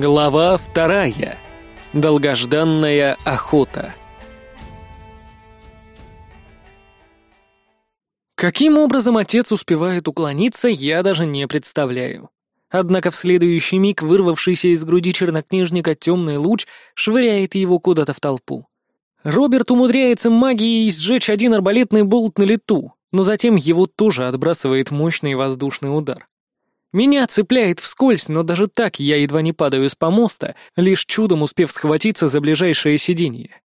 Глава вторая. Долгожданная охота. Каким образом отец успевает уклониться, я даже не представляю. Однако в следующий миг вырвавшийся из груди чернокнижника темный луч швыряет его куда-то в толпу. Роберт умудряется магией сжечь один арбалетный болт на лету, но затем его тоже отбрасывает мощный воздушный удар. Меня цепляет вскользь, но даже так я едва не падаю с помоста, лишь чудом успев схватиться за ближайшее сиденье.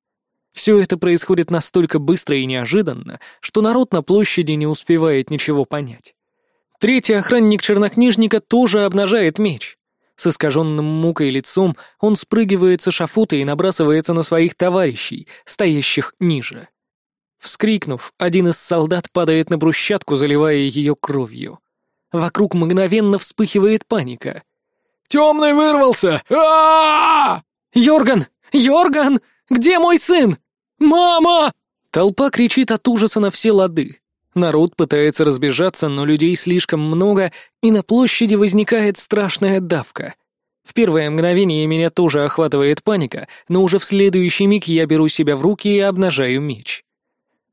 Все это происходит настолько быстро и неожиданно, что народ на площади не успевает ничего понять. Третий охранник чернокнижника тоже обнажает меч. С искаженным мукой лицом он спрыгивает с шафута и набрасывается на своих товарищей, стоящих ниже. Вскрикнув, один из солдат падает на брусчатку, заливая ее кровью. Вокруг мгновенно вспыхивает паника. «Темный вырвался! а Йорган! Йорган! Где мой сын? Мама!» Толпа кричит от ужаса на все лады. Народ пытается разбежаться, но людей слишком много, и на площади возникает страшная давка. В первое мгновение меня тоже охватывает паника, но уже в следующий миг я беру себя в руки и обнажаю меч.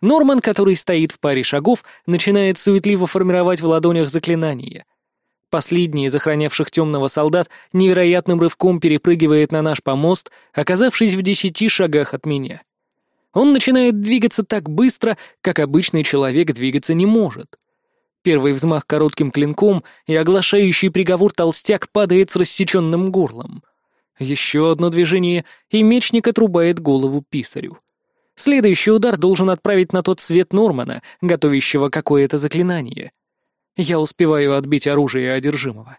Норман, который стоит в паре шагов, начинает суетливо формировать в ладонях заклинание. Последний из охранявших темного солдат невероятным рывком перепрыгивает на наш помост, оказавшись в десяти шагах от меня. Он начинает двигаться так быстро, как обычный человек двигаться не может. Первый взмах коротким клинком, и оглашающий приговор толстяк падает с рассеченным горлом. Еще одно движение, и мечник отрубает голову писарю. Следующий удар должен отправить на тот свет Нормана, готовящего какое-то заклинание. Я успеваю отбить оружие одержимого.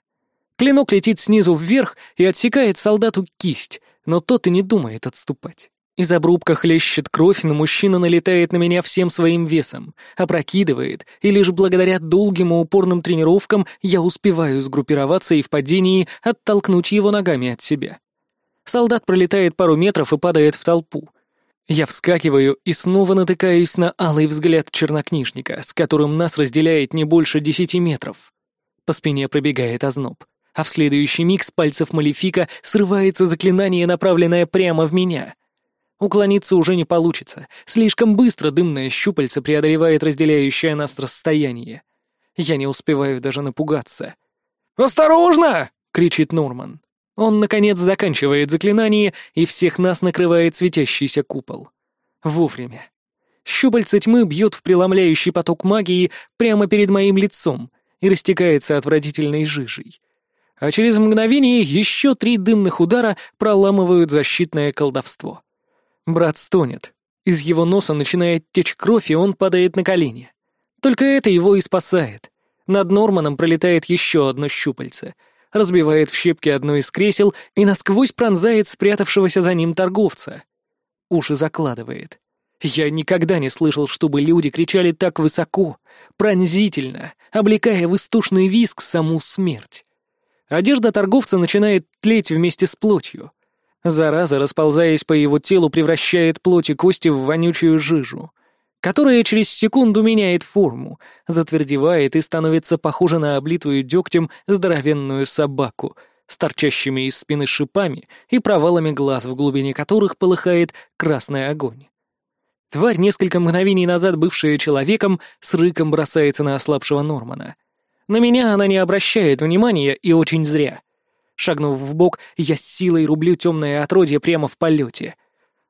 Клинок летит снизу вверх и отсекает солдату кисть, но тот и не думает отступать. Из обрубка хлещет кровь, но мужчина налетает на меня всем своим весом, опрокидывает, и лишь благодаря долгим и упорным тренировкам я успеваю сгруппироваться и в падении оттолкнуть его ногами от себя. Солдат пролетает пару метров и падает в толпу — я вскакиваю и снова натыкаюсь на алый взгляд чернокнижника, с которым нас разделяет не больше десяти метров. По спине пробегает озноб, а в следующий миг с пальцев Малефика срывается заклинание, направленное прямо в меня. Уклониться уже не получится, слишком быстро дымное щупальце преодолевает разделяющее нас расстояние. Я не успеваю даже напугаться. «Осторожно!» — кричит Норман. Он, наконец, заканчивает заклинание, и всех нас накрывает светящийся купол. Вовремя. Щупальце тьмы бьет в преломляющий поток магии прямо перед моим лицом и растекается отвратительной жижей. А через мгновение еще три дымных удара проламывают защитное колдовство. Брат стонет. Из его носа начинает течь кровь, и он падает на колени. Только это его и спасает. Над Норманом пролетает еще одно щупальце — разбивает в щепки одно из кресел и насквозь пронзает спрятавшегося за ним торговца. Уши закладывает. Я никогда не слышал, чтобы люди кричали так высоко, пронзительно, облекая в истошный виск саму смерть. Одежда торговца начинает тлеть вместе с плотью. Зараза, расползаясь по его телу, превращает плоть и кости в вонючую жижу которая через секунду меняет форму, затвердевает и становится похожа на облитую дегтем здоровенную собаку с торчащими из спины шипами и провалами глаз, в глубине которых полыхает красный огонь. Тварь, несколько мгновений назад бывшая человеком, с рыком бросается на ослабшего Нормана. На меня она не обращает внимания и очень зря. Шагнув в бок, я с силой рублю темное отродье прямо в полете.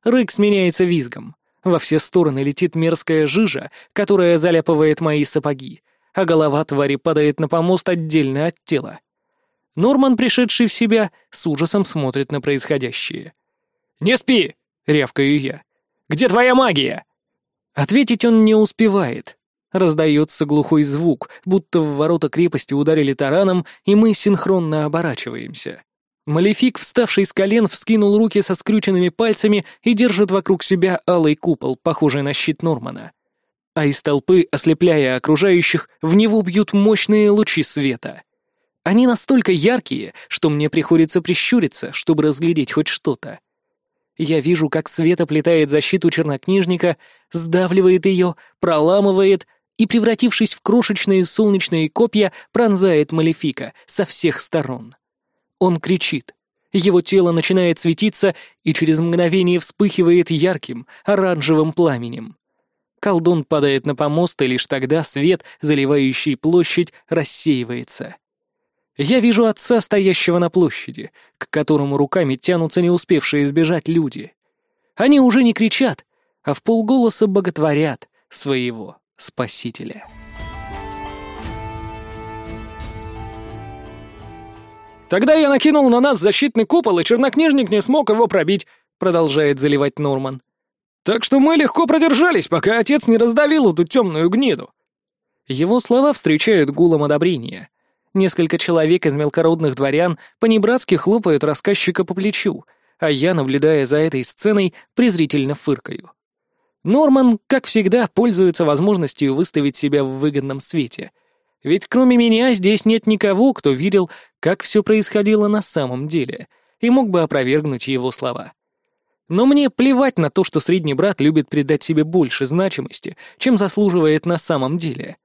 Рык сменяется визгом. Во все стороны летит мерзкая жижа, которая заляпывает мои сапоги, а голова твари падает на помост отдельно от тела. Норман, пришедший в себя, с ужасом смотрит на происходящее. «Не спи!» — рявкаю я. «Где твоя магия?» Ответить он не успевает. Раздается глухой звук, будто в ворота крепости ударили тараном, и мы синхронно оборачиваемся. Малефик, вставший с колен, вскинул руки со скрюченными пальцами и держит вокруг себя алый купол, похожий на щит Нормана. А из толпы, ослепляя окружающих, в него бьют мощные лучи света. Они настолько яркие, что мне приходится прищуриться, чтобы разглядеть хоть что-то. Я вижу, как свет оплетает защиту чернокнижника, сдавливает ее, проламывает и, превратившись в крошечные солнечные копья, пронзает Малефика со всех сторон. Он кричит. Его тело начинает светиться и через мгновение вспыхивает ярким, оранжевым пламенем. Колдун падает на помост, и лишь тогда свет, заливающий площадь, рассеивается. Я вижу отца, стоящего на площади, к которому руками тянутся не успевшие сбежать люди. Они уже не кричат, а в полголоса боготворят своего спасителя. «Тогда я накинул на нас защитный купол, и чернокнижник не смог его пробить», — продолжает заливать Норман. «Так что мы легко продержались, пока отец не раздавил эту темную гниду». Его слова встречают гулом одобрения. Несколько человек из мелкородных дворян понебратски хлопают рассказчика по плечу, а я, наблюдая за этой сценой, презрительно фыркаю. Норман, как всегда, пользуется возможностью выставить себя в выгодном свете — ведь кроме меня здесь нет никого, кто видел, как все происходило на самом деле, и мог бы опровергнуть его слова. Но мне плевать на то, что средний брат любит придать себе больше значимости, чем заслуживает на самом деле.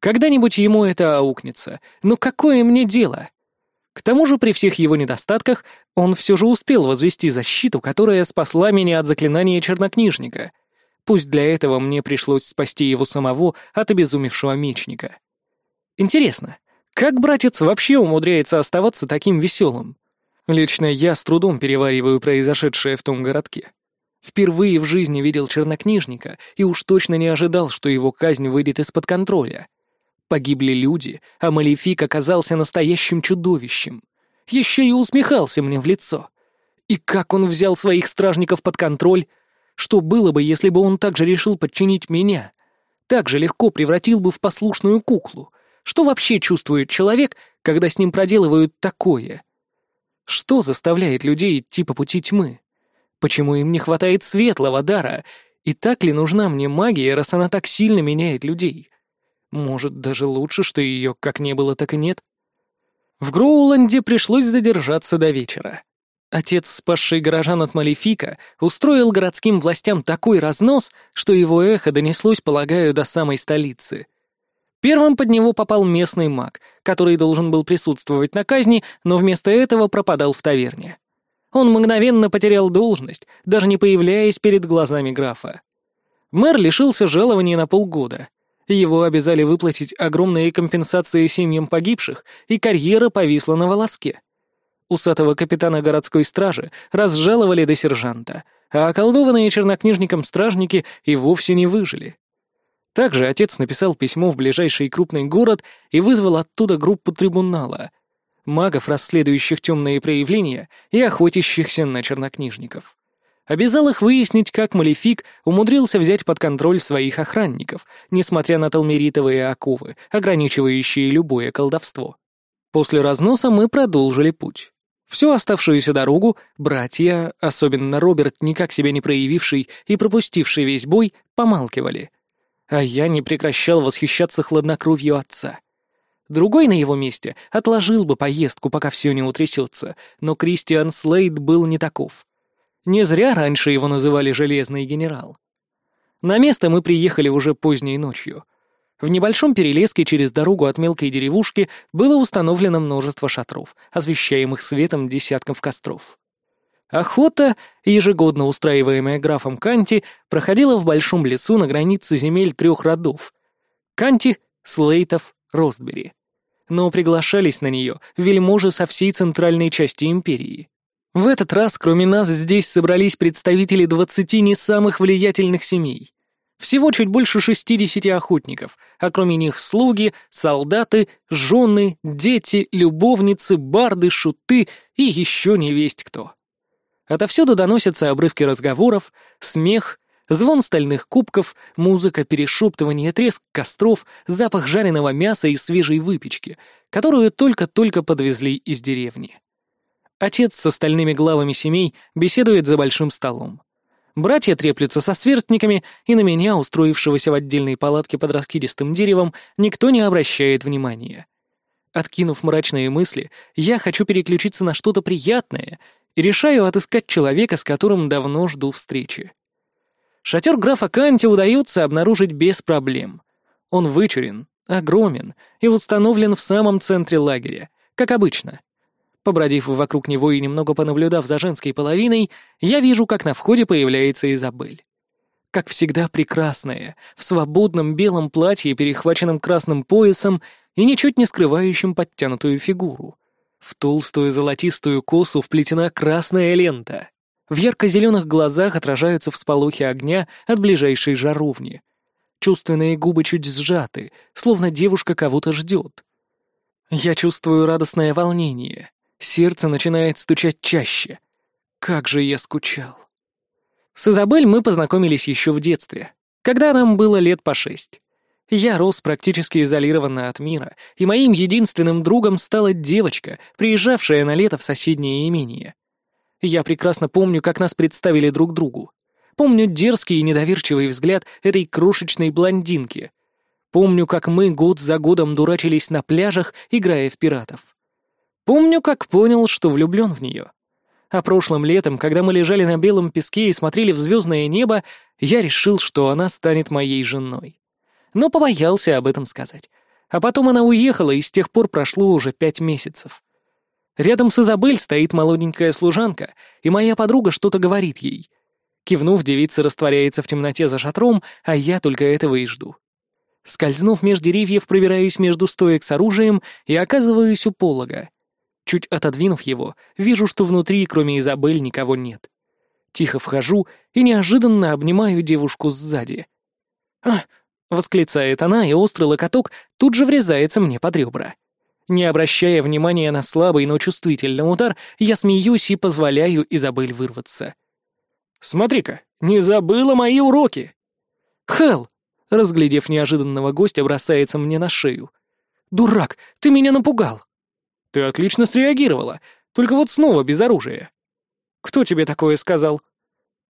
Когда-нибудь ему это аукнется, но какое мне дело? К тому же при всех его недостатках он все же успел возвести защиту, которая спасла меня от заклинания чернокнижника. Пусть для этого мне пришлось спасти его самого от обезумевшего мечника. Интересно, как братец вообще умудряется оставаться таким веселым? Лично я с трудом перевариваю произошедшее в том городке. Впервые в жизни видел чернокнижника и уж точно не ожидал, что его казнь выйдет из-под контроля. Погибли люди, а Малефик оказался настоящим чудовищем. Еще и усмехался мне в лицо. И как он взял своих стражников под контроль? Что было бы, если бы он также решил подчинить меня? Так же легко превратил бы в послушную куклу, что вообще чувствует человек, когда с ним проделывают такое? Что заставляет людей идти по пути тьмы? Почему им не хватает светлого дара? И так ли нужна мне магия, раз она так сильно меняет людей? Может, даже лучше, что ее как не было, так и нет? В Гроуланде пришлось задержаться до вечера. Отец, спасший горожан от Малефика, устроил городским властям такой разнос, что его эхо донеслось, полагаю, до самой столицы — Первым под него попал местный маг, который должен был присутствовать на казни, но вместо этого пропадал в таверне. Он мгновенно потерял должность, даже не появляясь перед глазами графа. Мэр лишился жалования на полгода. Его обязали выплатить огромные компенсации семьям погибших, и карьера повисла на волоске. Усатого капитана городской стражи разжаловали до сержанта, а околдованные чернокнижником стражники и вовсе не выжили. Также отец написал письмо в ближайший крупный город и вызвал оттуда группу трибунала, магов, расследующих темные проявления и охотящихся на чернокнижников. Обязал их выяснить, как Малефик умудрился взять под контроль своих охранников, несмотря на талмеритовые оковы, ограничивающие любое колдовство. После разноса мы продолжили путь. Всю оставшуюся дорогу братья, особенно Роберт, никак себя не проявивший и пропустивший весь бой, помалкивали, а я не прекращал восхищаться хладнокровью отца. Другой на его месте отложил бы поездку, пока все не утрясется, но Кристиан Слейд был не таков. Не зря раньше его называли «железный генерал». На место мы приехали уже поздней ночью. В небольшом перелеске через дорогу от мелкой деревушки было установлено множество шатров, освещаемых светом десятков костров. Охота, ежегодно устраиваемая графом Канти, проходила в большом лесу на границе земель трех родов — Канти, Слейтов, Ростбери. Но приглашались на нее вельможи со всей центральной части империи. В этот раз, кроме нас, здесь собрались представители двадцати не самых влиятельных семей. Всего чуть больше шестидесяти охотников, а кроме них слуги, солдаты, жены, дети, любовницы, барды, шуты и еще не весть кто. Отовсюду доносятся обрывки разговоров, смех, звон стальных кубков, музыка, перешептывание, треск костров, запах жареного мяса и свежей выпечки, которую только-только подвезли из деревни. Отец с остальными главами семей беседует за большим столом. Братья треплются со сверстниками, и на меня, устроившегося в отдельной палатке под раскидистым деревом, никто не обращает внимания. Откинув мрачные мысли, я хочу переключиться на что-то приятное и решаю отыскать человека, с которым давно жду встречи. Шатер графа Канти удается обнаружить без проблем. Он вычурен, огромен и установлен в самом центре лагеря, как обычно. Побродив вокруг него и немного понаблюдав за женской половиной, я вижу, как на входе появляется Изабель. Как всегда прекрасная, в свободном белом платье, перехваченном красным поясом и ничуть не скрывающим подтянутую фигуру. В толстую золотистую косу вплетена красная лента. В ярко-зеленых глазах отражаются всполохи огня от ближайшей жаровни. Чувственные губы чуть сжаты, словно девушка кого-то ждет. Я чувствую радостное волнение. Сердце начинает стучать чаще. Как же я скучал. С Изабель мы познакомились еще в детстве, когда нам было лет по шесть. Я рос практически изолированно от мира, и моим единственным другом стала девочка, приезжавшая на лето в соседнее имение. Я прекрасно помню, как нас представили друг другу. Помню дерзкий и недоверчивый взгляд этой крошечной блондинки. Помню, как мы год за годом дурачились на пляжах, играя в пиратов. Помню, как понял, что влюблен в нее. А прошлым летом, когда мы лежали на белом песке и смотрели в звездное небо, я решил, что она станет моей женой. Но побоялся об этом сказать. А потом она уехала, и с тех пор прошло уже пять месяцев. Рядом с Изабель стоит молоденькая служанка, и моя подруга что-то говорит ей. Кивнув, девица растворяется в темноте за шатром, а я только этого и жду. Скользнув меж деревьев, пробираюсь между стоек с оружием и оказываюсь у полога. Чуть отодвинув его, вижу, что внутри, кроме Изабель, никого нет. Тихо вхожу и неожиданно обнимаю девушку сзади. «А!» — восклицает она, и острый локоток тут же врезается мне под ребра. Не обращая внимания на слабый, но чувствительный удар, я смеюсь и позволяю Изабель вырваться. «Смотри-ка, не забыла мои уроки!» «Хелл!» — разглядев неожиданного гостя, бросается мне на шею. «Дурак, ты меня напугал!» Ты отлично среагировала, только вот снова без оружия. Кто тебе такое сказал?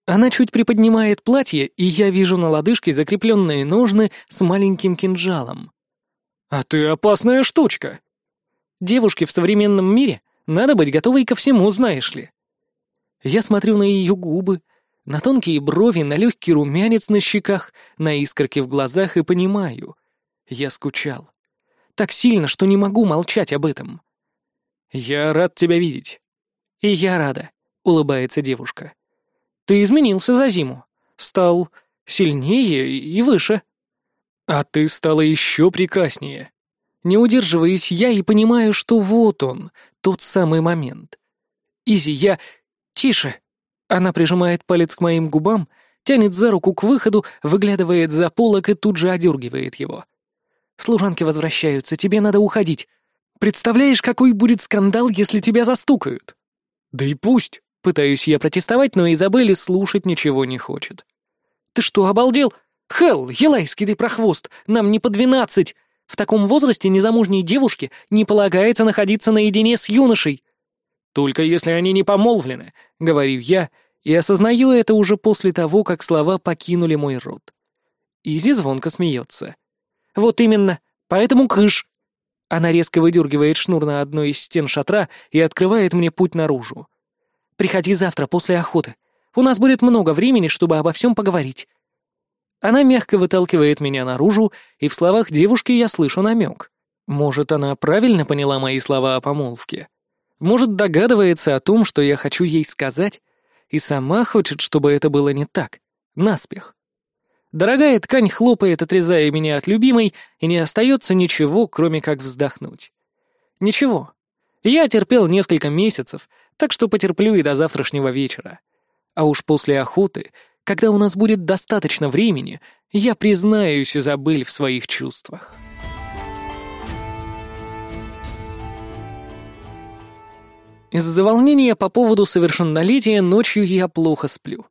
Она чуть приподнимает платье, и я вижу на лодыжке закрепленные ножны с маленьким кинжалом. А ты опасная штучка. Девушке в современном мире надо быть готовой ко всему, знаешь ли. Я смотрю на ее губы, на тонкие брови, на легкий румянец на щеках, на искорки в глазах и понимаю. Я скучал. Так сильно, что не могу молчать об этом. «Я рад тебя видеть». «И я рада», — улыбается девушка. «Ты изменился за зиму. Стал сильнее и выше». «А ты стала еще прекраснее». Не удерживаюсь я и понимаю, что вот он, тот самый момент. «Изи, я... Тише!» Она прижимает палец к моим губам, тянет за руку к выходу, выглядывает за полок и тут же одергивает его. «Служанки возвращаются, тебе надо уходить. Представляешь, какой будет скандал, если тебя застукают?» «Да и пусть!» — пытаюсь я протестовать, но Изабелли слушать ничего не хочет. «Ты что, обалдел? Хелл, елайский ты прохвост, нам не по двенадцать! В таком возрасте незамужней девушке не полагается находиться наедине с юношей!» «Только если они не помолвлены», — говорю я, и осознаю это уже после того, как слова покинули мой рот. Изи звонко смеется. «Вот именно, поэтому кыш!» Она резко выдергивает шнур на одной из стен шатра и открывает мне путь наружу. «Приходи завтра после охоты. У нас будет много времени, чтобы обо всем поговорить». Она мягко выталкивает меня наружу, и в словах девушки я слышу намек. Может, она правильно поняла мои слова о помолвке? Может, догадывается о том, что я хочу ей сказать, и сама хочет, чтобы это было не так, наспех. Дорогая ткань хлопает, отрезая меня от любимой, и не остается ничего, кроме как вздохнуть. Ничего. Я терпел несколько месяцев, так что потерплю и до завтрашнего вечера. А уж после охоты, когда у нас будет достаточно времени, я признаюсь Изабель в своих чувствах. Из-за волнения по поводу совершеннолетия ночью я плохо сплю.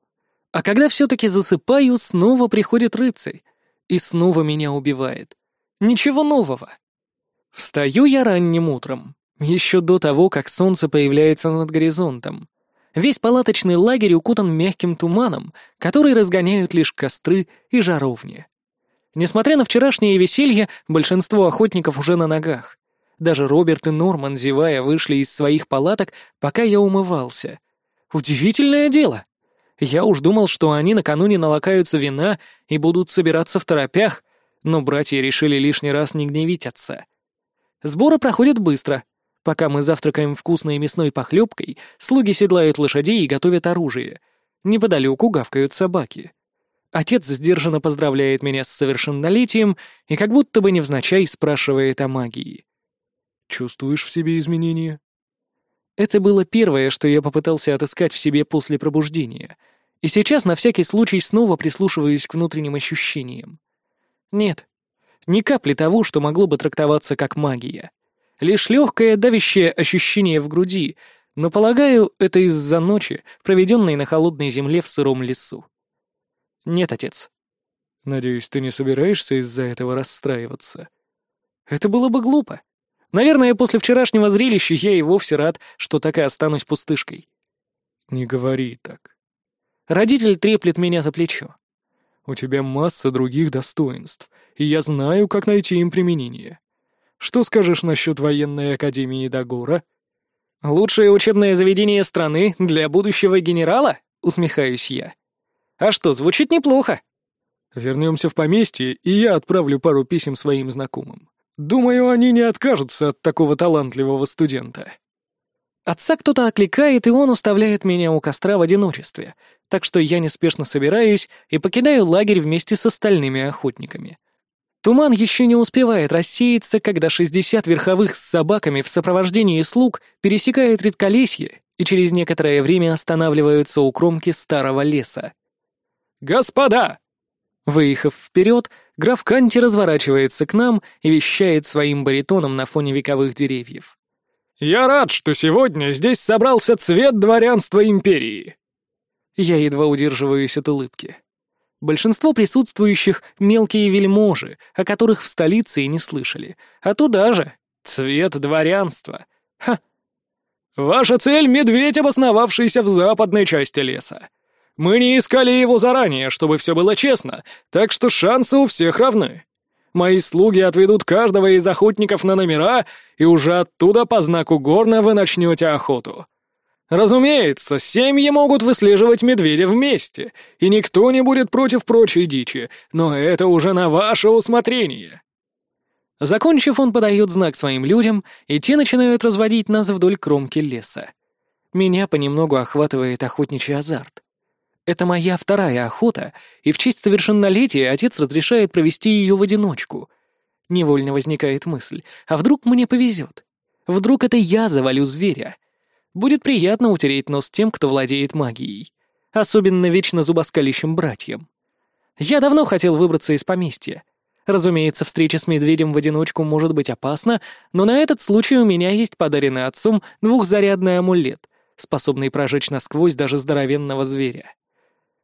А когда все-таки засыпаю, снова приходит рыцарь. И снова меня убивает. Ничего нового. Встаю я ранним утром, еще до того, как солнце появляется над горизонтом. Весь палаточный лагерь укутан мягким туманом, который разгоняют лишь костры и жаровни. Несмотря на вчерашнее веселье, большинство охотников уже на ногах. Даже Роберт и Норман, зевая, вышли из своих палаток, пока я умывался. Удивительное дело. Я уж думал, что они накануне налакаются вина и будут собираться в торопях, но братья решили лишний раз не гневить отца. Сборы проходят быстро. Пока мы завтракаем вкусной мясной похлебкой, слуги седлают лошадей и готовят оружие. Неподалеку гавкают собаки. Отец сдержанно поздравляет меня с совершеннолетием и как будто бы невзначай спрашивает о магии. «Чувствуешь в себе изменения?» Это было первое, что я попытался отыскать в себе после пробуждения, и сейчас на всякий случай снова прислушиваюсь к внутренним ощущениям. Нет, ни капли того, что могло бы трактоваться как магия. Лишь легкое давящее ощущение в груди, но, полагаю, это из-за ночи, проведенной на холодной земле в сыром лесу. Нет, отец. Надеюсь, ты не собираешься из-за этого расстраиваться? Это было бы глупо. Наверное, после вчерашнего зрелища я и вовсе рад, что так и останусь пустышкой. Не говори так. Родитель треплет меня за плечо. У тебя масса других достоинств, и я знаю, как найти им применение. Что скажешь насчет военной академии Дагора? Лучшее учебное заведение страны для будущего генерала? Усмехаюсь я. А что, звучит неплохо. Вернемся в поместье, и я отправлю пару писем своим знакомым. Думаю, они не откажутся от такого талантливого студента. Отца кто-то окликает, и он оставляет меня у костра в одиночестве, так что я неспешно собираюсь и покидаю лагерь вместе с остальными охотниками. Туман еще не успевает рассеяться, когда шестьдесят верховых с собаками в сопровождении слуг пересекают редколесье и через некоторое время останавливаются у кромки старого леса. «Господа!» Выехав вперед, граф Канти разворачивается к нам и вещает своим баритоном на фоне вековых деревьев. «Я рад, что сегодня здесь собрался цвет дворянства империи!» Я едва удерживаюсь от улыбки. Большинство присутствующих — мелкие вельможи, о которых в столице и не слышали. А туда же — цвет дворянства. Ха! «Ваша цель — медведь, обосновавшийся в западной части леса. Мы не искали его заранее, чтобы все было честно, так что шансы у всех равны. Мои слуги отведут каждого из охотников на номера, и уже оттуда по знаку горна вы начнете охоту. Разумеется, семьи могут выслеживать медведя вместе, и никто не будет против прочей дичи, но это уже на ваше усмотрение. Закончив, он подает знак своим людям, и те начинают разводить нас вдоль кромки леса. Меня понемногу охватывает охотничий азарт. Это моя вторая охота, и в честь совершеннолетия отец разрешает провести ее в одиночку. Невольно возникает мысль, а вдруг мне повезет? Вдруг это я завалю зверя? Будет приятно утереть нос тем, кто владеет магией. Особенно вечно зубоскалящим братьям. Я давно хотел выбраться из поместья. Разумеется, встреча с медведем в одиночку может быть опасна, но на этот случай у меня есть подаренный отцом двухзарядный амулет, способный прожечь насквозь даже здоровенного зверя.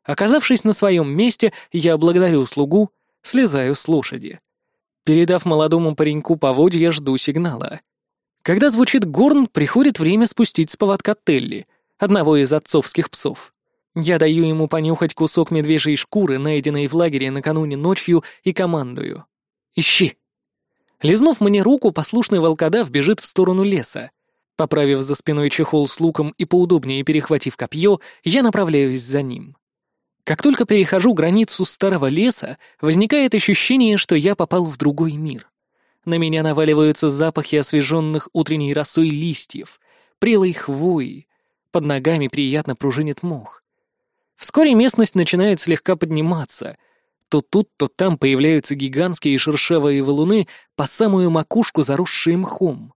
Оказавшись на своем месте, я благодарю слугу, слезаю с лошади. Передав молодому пареньку поводья, жду сигнала. Когда звучит горн, приходит время спустить с поводка Телли, одного из отцовских псов. Я даю ему понюхать кусок медвежьей шкуры, найденной в лагере накануне ночью, и командую. «Ищи!» Лизнув мне руку, послушный волкодав бежит в сторону леса. Поправив за спиной чехол с луком и поудобнее перехватив копье, я направляюсь за ним. Как только перехожу границу старого леса, возникает ощущение, что я попал в другой мир. На меня наваливаются запахи освеженных утренней росой листьев, прелой хвои. Под ногами приятно пружинит мох. Вскоре местность начинает слегка подниматься. То тут, то там появляются гигантские шершавые валуны по самую макушку, заросшие мхом.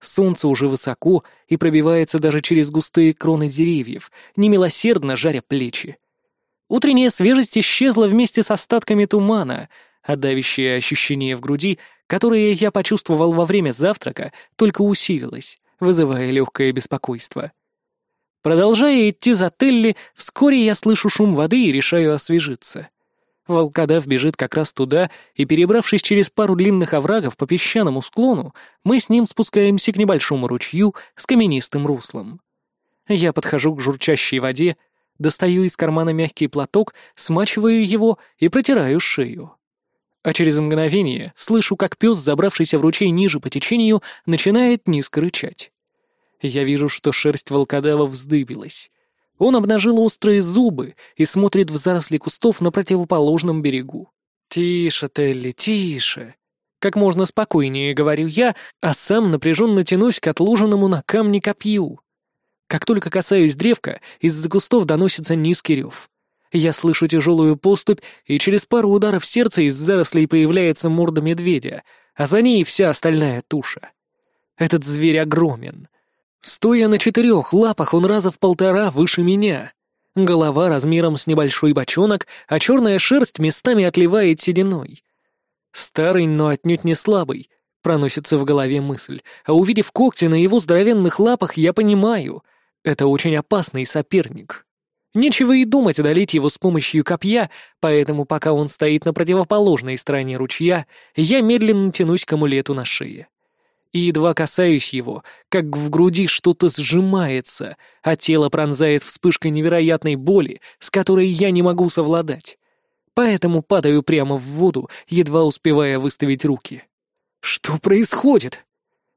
Солнце уже высоко и пробивается даже через густые кроны деревьев, немилосердно жаря плечи. Утренняя свежесть исчезла вместе с остатками тумана, а давящее ощущение в груди, которое я почувствовал во время завтрака, только усилилось, вызывая легкое беспокойство. Продолжая идти за Телли, вскоре я слышу шум воды и решаю освежиться. Волкодав бежит как раз туда, и, перебравшись через пару длинных оврагов по песчаному склону, мы с ним спускаемся к небольшому ручью с каменистым руслом. Я подхожу к журчащей воде, достаю из кармана мягкий платок, смачиваю его и протираю шею. А через мгновение слышу, как пес, забравшийся в ручей ниже по течению, начинает низко рычать. Я вижу, что шерсть волкодава вздыбилась. Он обнажил острые зубы и смотрит в заросли кустов на противоположном берегу. «Тише, Телли, тише!» Как можно спокойнее, говорю я, а сам напряженно тянусь к отложенному на камне копью. Как только касаюсь древка, из-за кустов доносится низкий рев. Я слышу тяжелую поступь, и через пару ударов сердца из зарослей появляется морда медведя, а за ней вся остальная туша. Этот зверь огромен. Стоя на четырех лапах, он раза в полтора выше меня. Голова размером с небольшой бочонок, а черная шерсть местами отливает сединой. Старый, но отнюдь не слабый, проносится в голове мысль, а увидев когти на его здоровенных лапах, я понимаю, это очень опасный соперник. Нечего и думать одолеть его с помощью копья, поэтому пока он стоит на противоположной стороне ручья, я медленно тянусь к амулету на шее. И едва касаюсь его, как в груди что-то сжимается, а тело пронзает вспышкой невероятной боли, с которой я не могу совладать. Поэтому падаю прямо в воду, едва успевая выставить руки. Что происходит?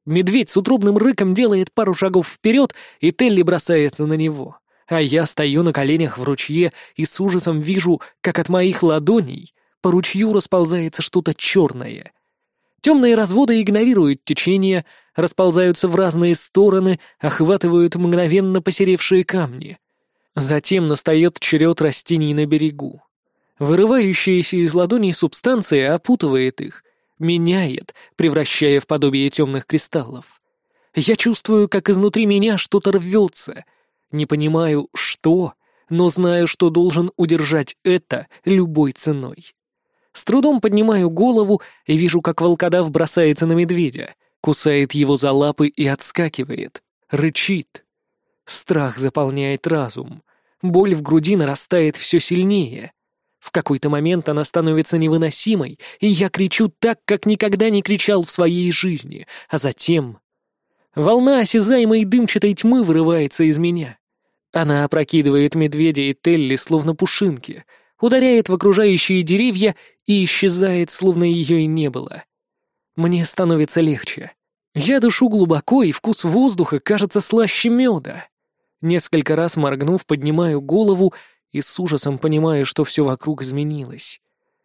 Медведь с утробным рыком делает пару шагов вперед, и Телли бросается на него а я стою на коленях в ручье и с ужасом вижу, как от моих ладоней по ручью расползается что-то черное. Темные разводы игнорируют течение, расползаются в разные стороны, охватывают мгновенно посеревшие камни. Затем настает черед растений на берегу. Вырывающаяся из ладоней субстанция опутывает их, меняет, превращая в подобие темных кристаллов. Я чувствую, как изнутри меня что-то рвется, не понимаю, что, но знаю, что должен удержать это любой ценой. С трудом поднимаю голову и вижу, как волкодав бросается на медведя, кусает его за лапы и отскакивает, рычит. Страх заполняет разум. Боль в груди нарастает все сильнее. В какой-то момент она становится невыносимой, и я кричу так, как никогда не кричал в своей жизни, а затем... Волна осязаемой дымчатой тьмы вырывается из меня. Она опрокидывает медведя и Телли словно пушинки, ударяет в окружающие деревья и исчезает, словно ее и не было. Мне становится легче. Я дышу глубоко, и вкус воздуха кажется слаще меда. Несколько раз моргнув, поднимаю голову и с ужасом понимаю, что все вокруг изменилось.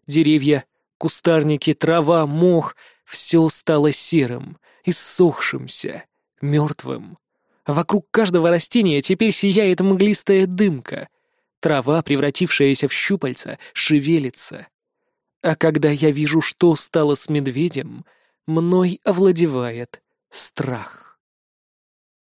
Деревья, кустарники, трава, мох — все стало серым, иссохшимся, мертвым. Вокруг каждого растения теперь сияет мглистая дымка. Трава, превратившаяся в щупальца, шевелится. А когда я вижу, что стало с медведем, мной овладевает страх.